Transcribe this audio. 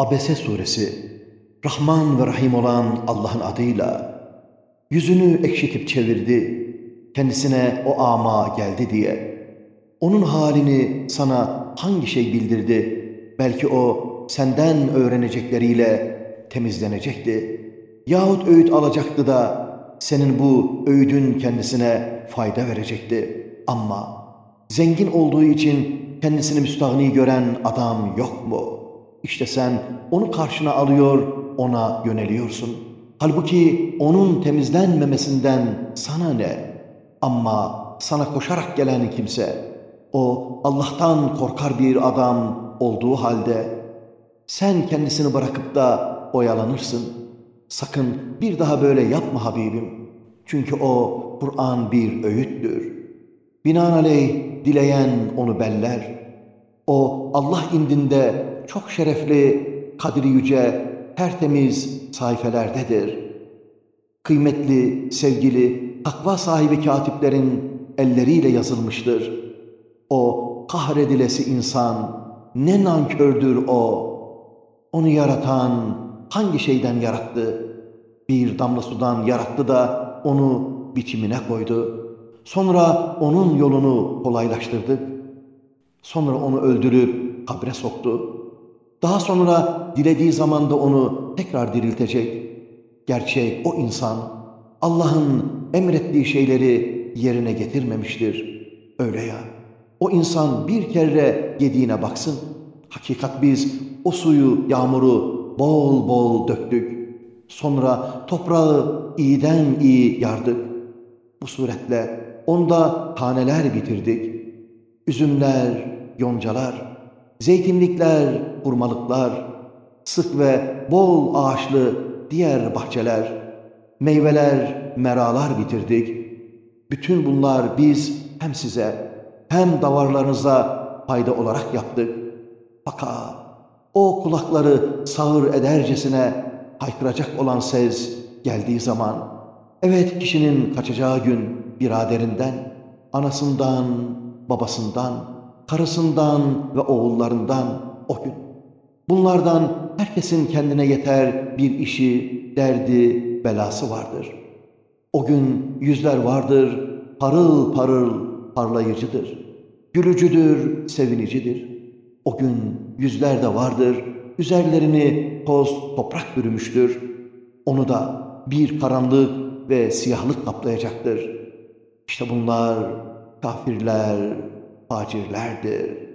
Abese suresi Rahman ve Rahim olan Allah'ın adıyla yüzünü ekşitip çevirdi kendisine o ama geldi diye. Onun halini sana hangi şey bildirdi? Belki o senden öğrenecekleriyle temizlenecekti. Yahut öğüt alacaktı da senin bu öğüdün kendisine fayda verecekti. Ama zengin olduğu için kendisini müstahni gören adam yok mu?'' İşte sen onu karşına alıyor, ona yöneliyorsun. Halbuki onun temizlenmemesinden sana ne? Ama sana koşarak gelen kimse, o Allah'tan korkar bir adam olduğu halde, sen kendisini bırakıp da oyalanırsın. Sakın bir daha böyle yapma Habibim. Çünkü o Kur'an bir öğüttür. Binaenaleyh dileyen onu beller. O Allah indinde çok şerefli, kadri yüce, tertemiz sayfelerdedir. Kıymetli, sevgili, takva sahibi katiplerin elleriyle yazılmıştır. O kahredilesi insan, ne nankördür o. Onu yaratan hangi şeyden yarattı? Bir damla sudan yarattı da onu biçimine koydu. Sonra onun yolunu kolaylaştırdı. Sonra onu öldürüp kabre soktu. Daha sonra dilediği zamanda onu tekrar diriltecek. Gerçek o insan Allah'ın emrettiği şeyleri yerine getirmemiştir. Öyle ya. O insan bir kere yediğine baksın. Hakikat biz o suyu, yağmuru bol bol döktük. Sonra toprağı iyiden iyi yardık. Bu suretle onda taneler bitirdik. Üzümler, yoncalar, zeytinlikler, hurmalıklar, sık ve bol ağaçlı diğer bahçeler, meyveler, meralar bitirdik. Bütün bunlar biz hem size hem davarlarınıza fayda olarak yaptık. Fakat o kulakları sağır edercesine haykıracak olan ses geldiği zaman, evet kişinin kaçacağı gün biraderinden, anasından, babasından, karısından ve oğullarından o gün. Bunlardan herkesin kendine yeter bir işi, derdi, belası vardır. O gün yüzler vardır, parıl parıl parlayıcıdır. Gülücüdür, sevinicidir. O gün yüzler de vardır, üzerlerini toz toprak bürümüştür. Onu da bir karanlık ve siyahlık kaplayacaktır. İşte bunlar kafirler, facirlerdir.